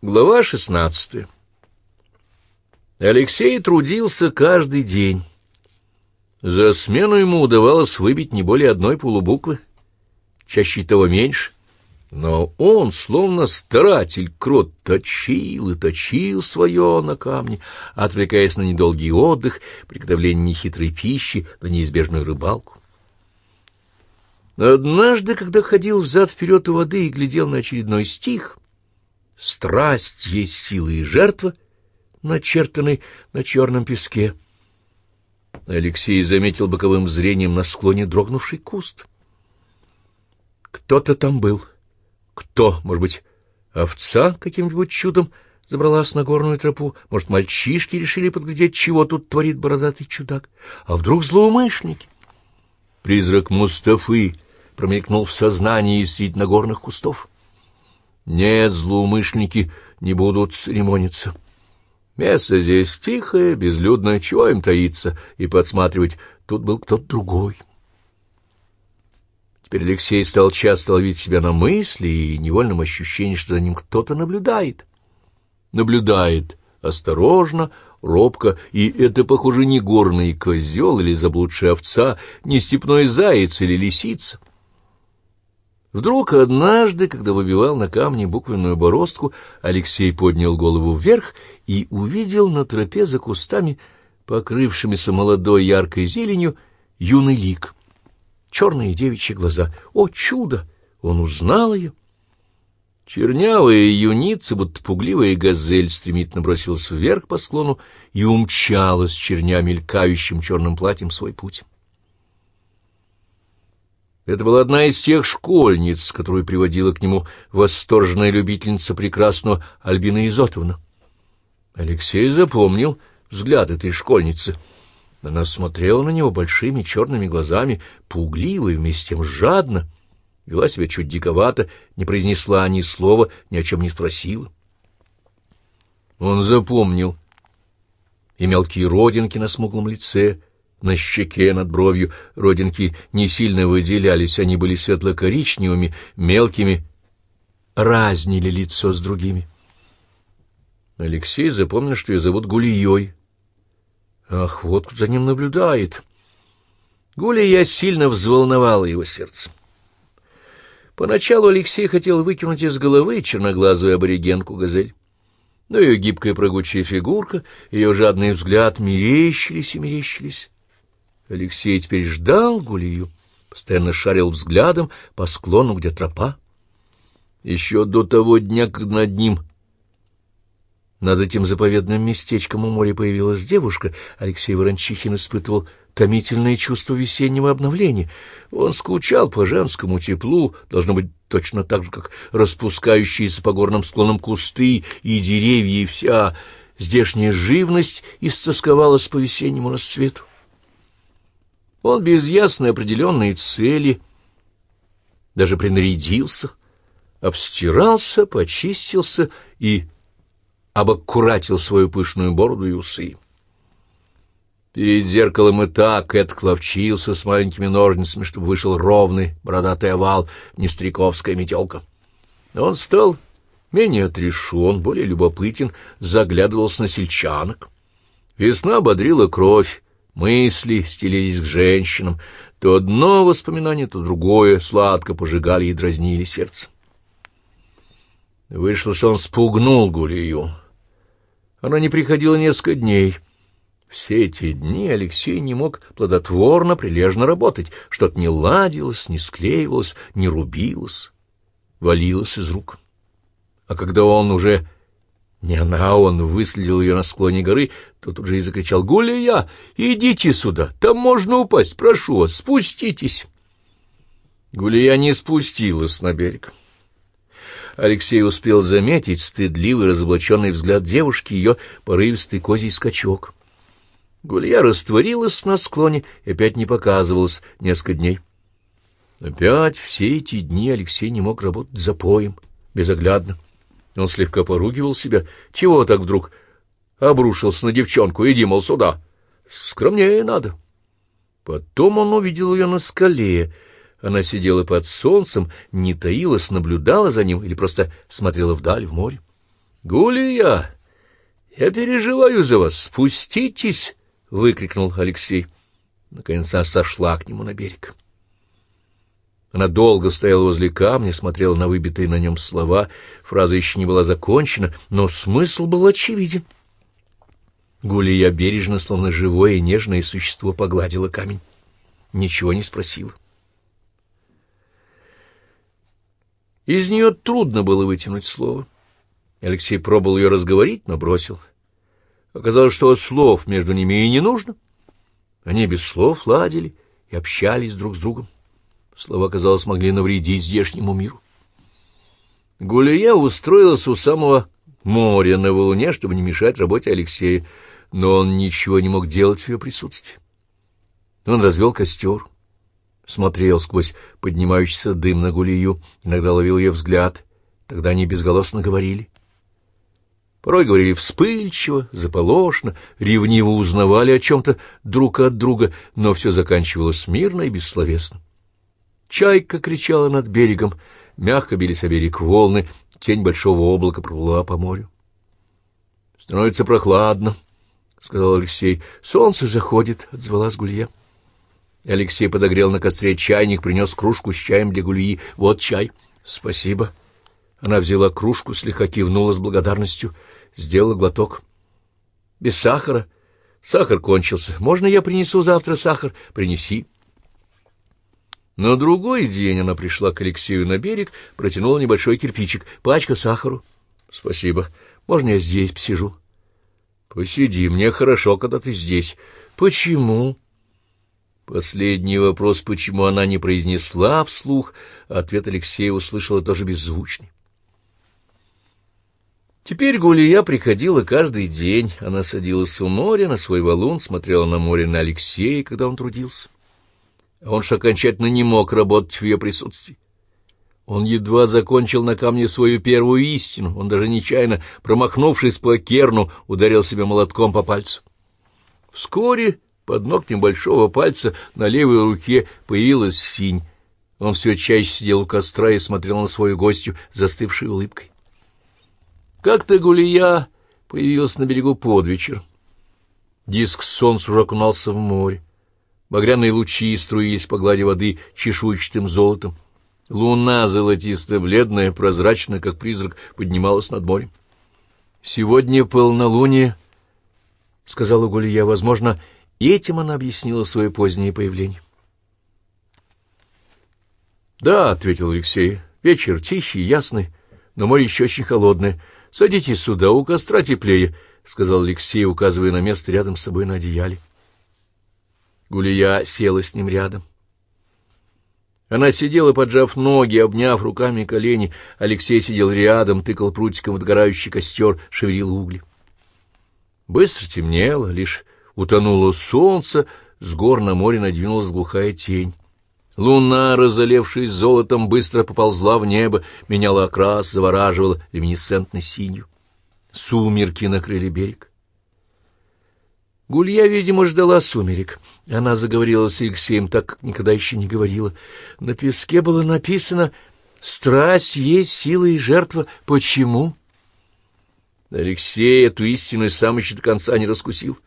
Глава шестнадцатая Алексей трудился каждый день. За смену ему удавалось выбить не более одной полубуквы, чаще того меньше. Но он, словно старатель, крот, точил и точил свое на камне, отвлекаясь на недолгий отдых, приготовление нехитрой пищи, на неизбежную рыбалку. Однажды, когда ходил взад-вперед у воды и глядел на очередной стих, Страсть есть сила и жертва, начертанной на черном песке. Алексей заметил боковым зрением на склоне дрогнувший куст. Кто-то там был. Кто? Может быть, овца каким-нибудь чудом забралась на горную тропу? Может, мальчишки решили подглядеть, чего тут творит бородатый чудак? А вдруг злоумышленники? Призрак Мустафы промелькнул в сознании из горных кустов. Нет, злоумышленники не будут церемониться. Место здесь тихое, безлюдное, чего им таиться и подсматривать? Тут был кто-то другой. Теперь Алексей стал часто ловить себя на мысли и невольном ощущении, что за ним кто-то наблюдает. Наблюдает осторожно, робко, и это, похоже, не горный козел или заблудшая овца, не степной заяц или лисица. Вдруг однажды, когда выбивал на камне буквенную бороздку, Алексей поднял голову вверх и увидел на тропе за кустами, покрывшимися молодой яркой зеленью, юный лик. Черные девичьи глаза. О, чудо! Он узнал ее. Чернявая юница, будто пугливая газель, стремительно бросилась вверх по склону и умчалась, черня мелькающим черным платьем свой путь. Это была одна из тех школьниц, которую приводила к нему восторженная любительница прекрасного Альбина Изотовна. Алексей запомнил взгляд этой школьницы. Она смотрела на него большими черными глазами, пугливо и вместе с тем жадно, вела себя чуть диковато, не произнесла ни слова, ни о чем не спросила. Он запомнил и мелкие родинки на смуглом лице, на щеке над бровью родинки не сильно выделялись, они были светло-коричневыми, мелкими, разнили лицо с другими. Алексей запомнил, что ее зовут Гулией. Ах, вот за ним наблюдает. Гулия сильно взволновала его сердце. Поначалу Алексей хотел выкинуть из головы черноглазую аборигенку Газель. Но ее гибкая прыгучая фигурка, ее жадный взгляд мерещились и мерещились. Алексей теперь ждал Гулию, постоянно шарил взглядом по склону, где тропа. Еще до того дня, когда над ним, над этим заповедным местечком у моря появилась девушка, Алексей Ворончихин испытывал томительное чувство весеннего обновления. Он скучал по женскому теплу, должно быть точно так же, как распускающиеся по горным склонам кусты и деревья, и вся здешняя живность истосковалась по весеннему рассвету. Он без ясной определенной цели даже принарядился, обстирался, почистился и обаккуратил свою пышную бороду и усы. Перед зеркалом и так Эд кловчился с маленькими ножницами, чтобы вышел ровный бородатый овал, не стариковская метелка. Он стал менее отрешен, более любопытен, заглядывался на сельчанок. Весна бодрила кровь, Мысли стелились к женщинам. То одно воспоминание, то другое сладко пожигали и дразнили сердце. Вышло, что он спугнул Гулию. Она не приходила несколько дней. Все эти дни Алексей не мог плодотворно, прилежно работать. Что-то не ладилось, не склеивалось, не рубилось, валилось из рук. А когда он уже не она, а он выследил ее на склоне горы, то тут же и закричал «Гулия, идите сюда, там можно упасть, прошу вас, спуститесь!» Гулия не спустилась на берег. Алексей успел заметить стыдливый разоблаченный взгляд девушки, ее порывистый козий скачок. Гулия растворилась на склоне и опять не показывалась несколько дней. Опять все эти дни Алексей не мог работать за поем, безоглядно. Он слегка поругивал себя. Чего так вдруг обрушился на девчонку? Иди, мол, сюда. Скромнее надо. Потом он увидел ее на скале. Она сидела под солнцем, не таилась, наблюдала за ним или просто смотрела вдаль, в море. Гулия, я переживаю за вас, спуститесь! — выкрикнул Алексей. Наконец она сошла к нему на берег. Она долго стояла возле камня, смотрела на выбитые на нем слова. Фраза еще не была закончена, но смысл был очевиден. Гулия бережно, словно живое и нежное существо, погладила камень. Ничего не спросила. Из нее трудно было вытянуть слово. Алексей пробовал ее разговорить, но бросил. Оказалось, что слов между ними и не нужно. Они без слов ладили и общались друг с другом. Слова, казалось, могли навредить здешнему миру. Гулия устроилась у самого моря на валуне, чтобы не мешать работе Алексея, но он ничего не мог делать в ее присутствии. Он развел костер, смотрел сквозь поднимающийся дым на Гулию, иногда ловил ее взгляд, тогда они безголосно говорили. Порой говорили вспыльчиво, заполошно, ревниво узнавали о чем-то друг от друга, но все заканчивалось мирно и бессловесно. Чайка кричала над берегом, мягко бились о берег волны, тень большого облака проплыла по морю. — Становится прохладно, — сказал Алексей. — Солнце заходит, — отзвалась Гулья. Алексей подогрел на костре чайник, принес кружку с чаем для Гульи. — Вот чай. — Спасибо. Она взяла кружку, слегка кивнула с благодарностью, сделала глоток. — Без сахара. Сахар кончился. Можно я принесу завтра сахар? Принеси. — на другой день она пришла к Алексею на берег, протянула небольшой кирпичик. Пачка сахару. — Спасибо. Можно я здесь посижу? — Посиди, мне хорошо, когда ты здесь. — Почему? Последний вопрос, почему она не произнесла вслух, ответ Алексея услышала тоже беззвучный. Теперь Гулия приходила каждый день. Она садилась у моря на свой валун, смотрела на море на Алексея, когда он трудился. Он же окончательно не мог работать в ее присутствии. Он едва закончил на камне свою первую истину, он даже нечаянно, промахнувшись по керну, ударил себя молотком по пальцу. Вскоре под ногтем большого пальца на левой руке появилась синь. Он все чаще сидел у костра и смотрел на свою гостью, застывшей улыбкой. Как-то Гулия появилась на берегу под вечер. Диск солнца уже окунался в море. Багряные лучи струились по глади воды чешуйчатым золотом. Луна, золотисто-бледная, прозрачная, как призрак, поднималась над морем. — Сегодня полнолуние, — сказала Гулия. Возможно, этим она объяснила свое позднее появление. — Да, — ответил Алексей, — вечер тихий, ясный, но море еще очень холодное. Садитесь сюда, у костра теплее, — сказал Алексей, указывая на место рядом с собой на одеяле. Гулия села с ним рядом. Она сидела, поджав ноги, обняв руками колени. Алексей сидел рядом, тыкал прутиком в догорающий костер, шевелил угли. Быстро темнело, лишь утонуло солнце, с гор на море надвинулась глухая тень. Луна, разолевшись золотом, быстро поползла в небо, меняла окрас, завораживала люминесцентно синью. Сумерки накрыли берег. Гулья, видимо, ждала сумерек. Она заговорила с Алексеем так, никогда еще не говорила. На песке было написано «Страсть есть сила и жертва. Почему?» Алексей эту истину сам еще до конца не раскусил.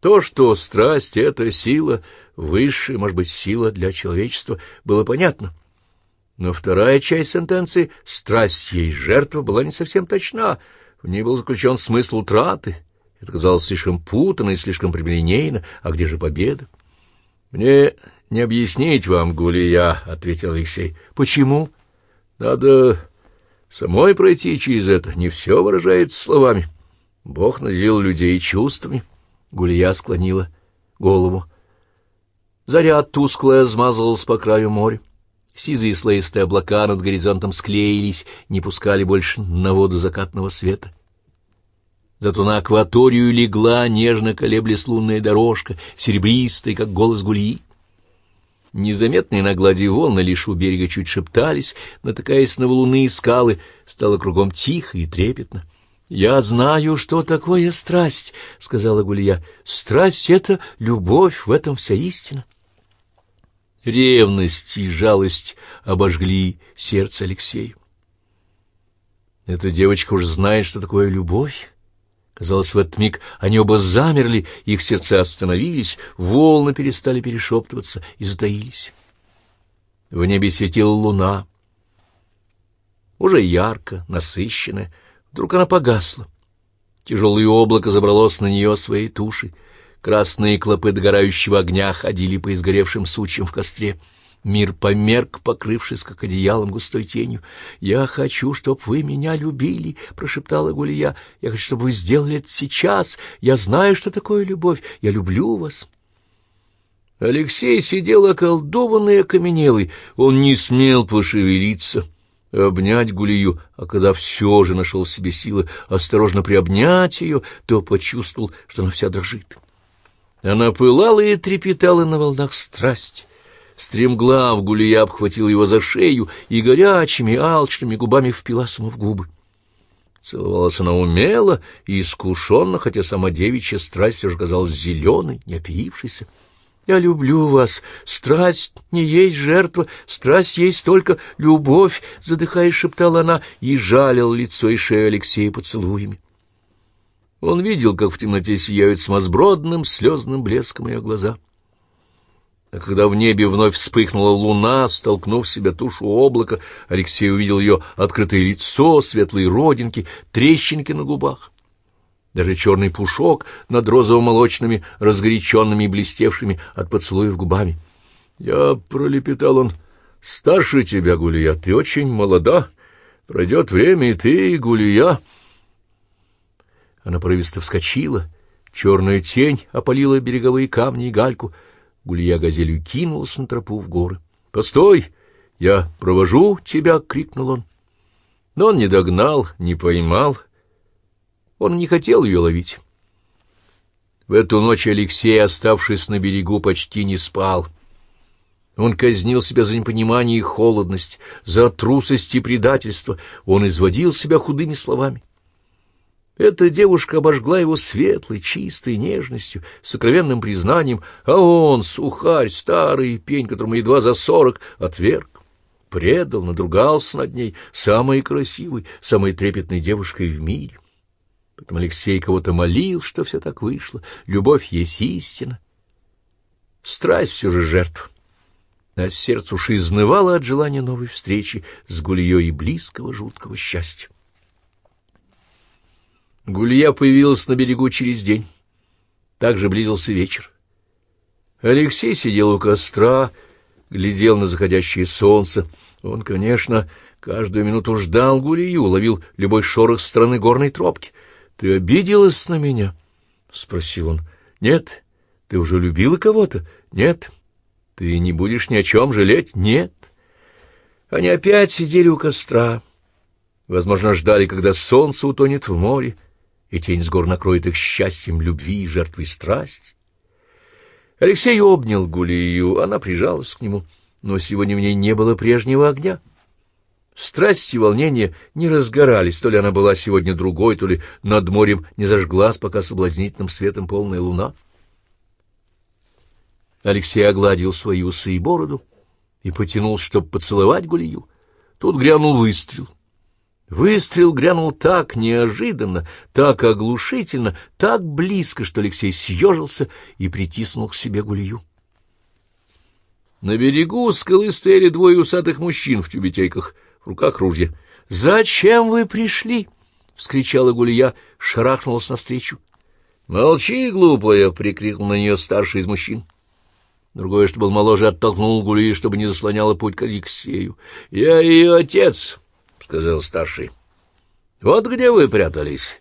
То, что страсть — это сила, высшая, может быть, сила для человечества, было понятно. Но вторая часть сентенции «страсть есть жертва» была не совсем точна. В ней был заключен смысл утраты — это казалось слишком путанно и слишком прямолинейно. А где же победа? — Мне не объяснить вам, Гулия, — ответил Алексей. — Почему? — Надо самой пройти через это. Не все выражается словами. Бог наделил людей чувствами. Гулия склонила голову. Заря тусклая смазалась по краю моря. Сизые слоистые облака над горизонтом склеились, не пускали больше на воду закатного света. Зато на акваторию легла, нежно колеблясь лунная дорожка, серебристая, как голос гульи. Незаметные на глади волны лишь у берега чуть шептались, натыкаясь на валуны скалы, стало кругом тихо и трепетно. — Я знаю, что такое страсть, — сказала Гулья. — Страсть — это любовь, в этом вся истина. Ревность и жалость обожгли сердце Алексею. Эта девочка уже знает, что такое любовь. Казалось, в этот миг они оба замерли, их сердца остановились, волны перестали перешептываться и затаились. В небе светила луна, уже ярко, насыщенная. Вдруг она погасла. Тяжелое облако забралось на нее своей тушей. Красные клопы догорающего огня ходили по изгоревшим сучьям в костре. Мир померк, покрывшись как одеялом густой тенью. «Я хочу, чтобы вы меня любили», — прошептала Гулия. «Я хочу, чтобы вы сделали это сейчас. Я знаю, что такое любовь. Я люблю вас». Алексей сидел околдованный и окаменелый. Он не смел пошевелиться обнять Гулию, а когда все же нашел в себе силы осторожно приобнять ее, то почувствовал, что она вся дрожит. Она пылала и трепетала на волнах страсти. Стремглав Гулия обхватила его за шею и горячими, алчными губами впилась ему в губы. Целовалась она умело и искушенно, хотя сама девичья страсть все же казалась зеленой, не оперившейся. Я люблю вас. Страсть не есть жертва, страсть есть только любовь, — задыхаясь, шептала она и жалил лицо и шею Алексея поцелуями. Он видел, как в темноте сияют смазбродным слезным блеском ее глаза. А когда в небе вновь вспыхнула луна, столкнув в себя тушу облака, Алексей увидел ее открытое лицо, светлые родинки, трещинки на губах. Даже черный пушок над розово-молочными, разгоряченными и блестевшими от поцелуев губами. Я пролепетал он. Старше тебя, Гулия, ты очень молода. Пройдет время, и ты, Гулия. Она порывисто вскочила. Черная тень опалила береговые камни и гальку. Гулия газелью кинулась на тропу в горы. «Постой! Я провожу тебя!» — крикнул он. Но он не догнал, не поймал, он не хотел ее ловить. В эту ночь Алексей, оставшись на берегу, почти не спал. Он казнил себя за непонимание и холодность, за трусость и предательство. Он изводил себя худыми словами. Эта девушка обожгла его светлой, чистой нежностью, сокровенным признанием, а он, сухарь, старый пень, которому едва за сорок, отверг, предал, надругался над ней, самой красивой, самой трепетной девушкой в мире. Потом Алексей кого-то молил, что все так вышло. Любовь есть истина. Страсть все же жертва. А сердце уж изнывало от желания новой встречи с Гульей и близкого жуткого счастья. Гулья появилась на берегу через день. Также близился вечер. Алексей сидел у костра, глядел на заходящее солнце. Он, конечно, каждую минуту ждал Гулию, ловил любой шорох стороны горной тропки —— Ты обиделась на меня? — спросил он. — Нет. Ты уже любила кого-то? — Нет. Ты не будешь ни о чем жалеть? — Нет. Они опять сидели у костра. Возможно, ждали, когда солнце утонет в море, и тень с гор накроет их счастьем любви и жертвой страсти. Алексей обнял Гулию, она прижалась к нему, но сегодня в ней не было прежнего огня. Страсти и волнения не разгорались, то ли она была сегодня другой, то ли над морем не зажглась пока соблазнительным светом полная луна. Алексей огладил свои усы и бороду и потянул, чтобы поцеловать Гулию. Тут грянул выстрел. Выстрел грянул так неожиданно, так оглушительно, так близко, что Алексей съежился и притиснул к себе Гулию. На берегу скалы стояли двое усатых мужчин в тюбетейках — в руках ружья. «Зачем вы пришли?» — вскричала Гулия, шарахнулась навстречу. «Молчи, глупая!» — прикрикнул на нее старший из мужчин. Другой, что был моложе, оттолкнул Гулии, чтобы не заслоняла путь к Алексею. «Я ее отец!» — сказал старший. «Вот где вы прятались!»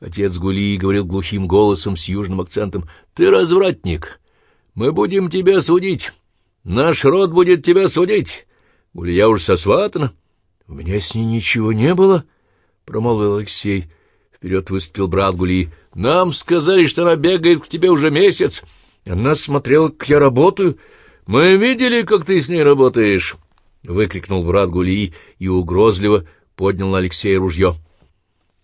Отец Гулии говорил глухим голосом с южным акцентом. «Ты развратник! Мы будем тебя судить! Наш род будет тебя судить! Гулия уж сосватана!» — У меня с ней ничего не было, — промолвил Алексей. Вперед выступил брат Гули. — Нам сказали, что она бегает к тебе уже месяц. Она смотрела, как я работаю. Мы видели, как ты с ней работаешь, — выкрикнул брат Гули и угрозливо поднял на Алексея ружье.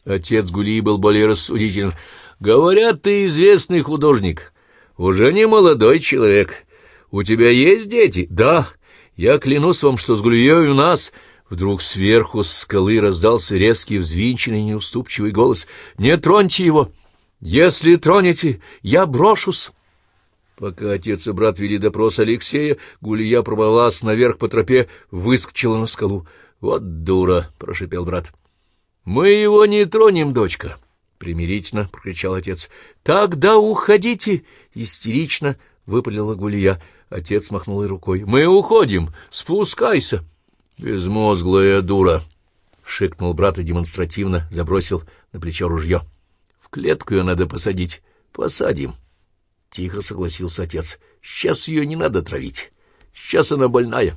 Отец Гули был более рассудителен. — Говорят, ты известный художник. Уже не молодой человек. У тебя есть дети? — Да. Я клянусь вам, что с Гулией у нас Вдруг сверху с скалы раздался резкий, взвинченный, неуступчивый голос. «Не троньте его! Если тронете, я брошусь!» Пока отец и брат вели допрос Алексея, Гулия пробралась наверх по тропе, выскочила на скалу. «Вот дура!» — прошипел брат. «Мы его не тронем, дочка!» — примирительно прокричал отец. «Тогда уходите!» — истерично выпалила Гулия. Отец махнул рукой. «Мы уходим! Спускайся!» «Безмозглая дура!» — шикнул брат и демонстративно забросил на плечо ружье. «В клетку ее надо посадить. Посадим!» Тихо согласился отец. Сейчас ее не надо травить. Сейчас она больная.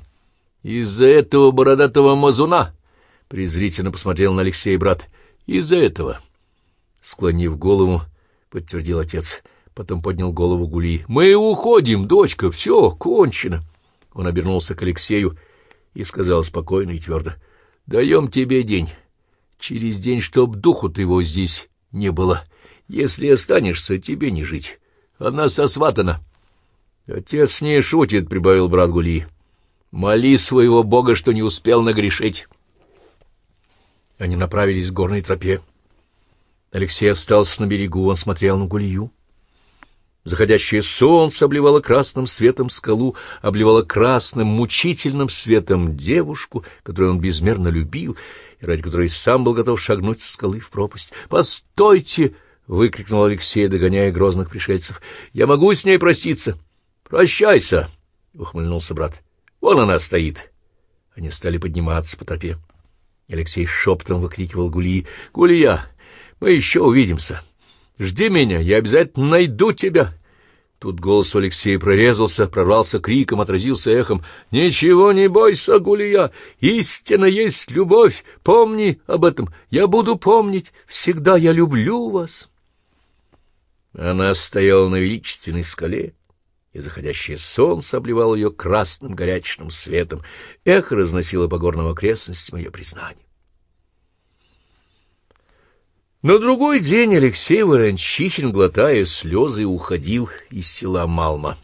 Из-за этого бородатого мазуна, — презрительно посмотрел на Алексея брат, — из-за этого. Склонив голову, подтвердил отец. Потом поднял голову Гули. Мы уходим, дочка, все, кончено. Он обернулся к Алексею и сказал спокойно и твердо. Даем тебе день. Через день, чтоб духу-то его здесь не было. Если останешься, тебе не жить. Она сосватана. Отец ней шутит, — прибавил брат Гули. Моли своего бога, что не успел нагрешить. Они направились к горной тропе. Алексей остался на берегу, он смотрел на Гулию. Заходящее солнце обливало красным светом скалу, обливало красным мучительным светом девушку, которую он безмерно любил, и ради которой сам был готов шагнуть с скалы в пропасть. «Постойте!» — выкрикнул Алексей, догоняя грозных пришельцев. — Я могу с ней проститься. — Прощайся, — ухмыльнулся брат. — Вон она стоит. Они стали подниматься по тропе. Алексей шептом выкрикивал Гулии. — Гулия, мы еще увидимся. Жди меня, я обязательно найду тебя. Тут голос у Алексея прорезался, прорвался криком, отразился эхом. «Ничего не бойся, Гулия! Истина есть любовь! Помни об этом! Я буду помнить! Всегда я люблю вас!» Она стояла на величественной скале, и заходящее солнце обливало ее красным горячным светом. Эхо разносило по горным окрестностям ее признание. На другой день Алексей Ворончихин, глотая слезы, уходил из села Малма.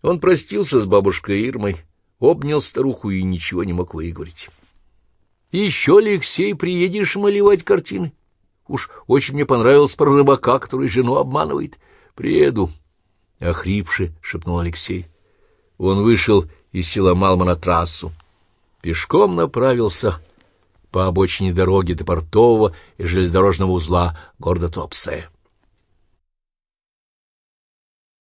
Он простился с бабушкой Ирмой, обнял старуху и ничего не мог выговорить. «Еще, Алексей, приедешь малевать картины?» Уж очень мне понравилось про рыбака, который жену обманывает. Приеду. Охрипши, — шепнул Алексей. Он вышел из села Малма на трассу. Пешком направился по обочине дороги до портового и железнодорожного узла города Топсе.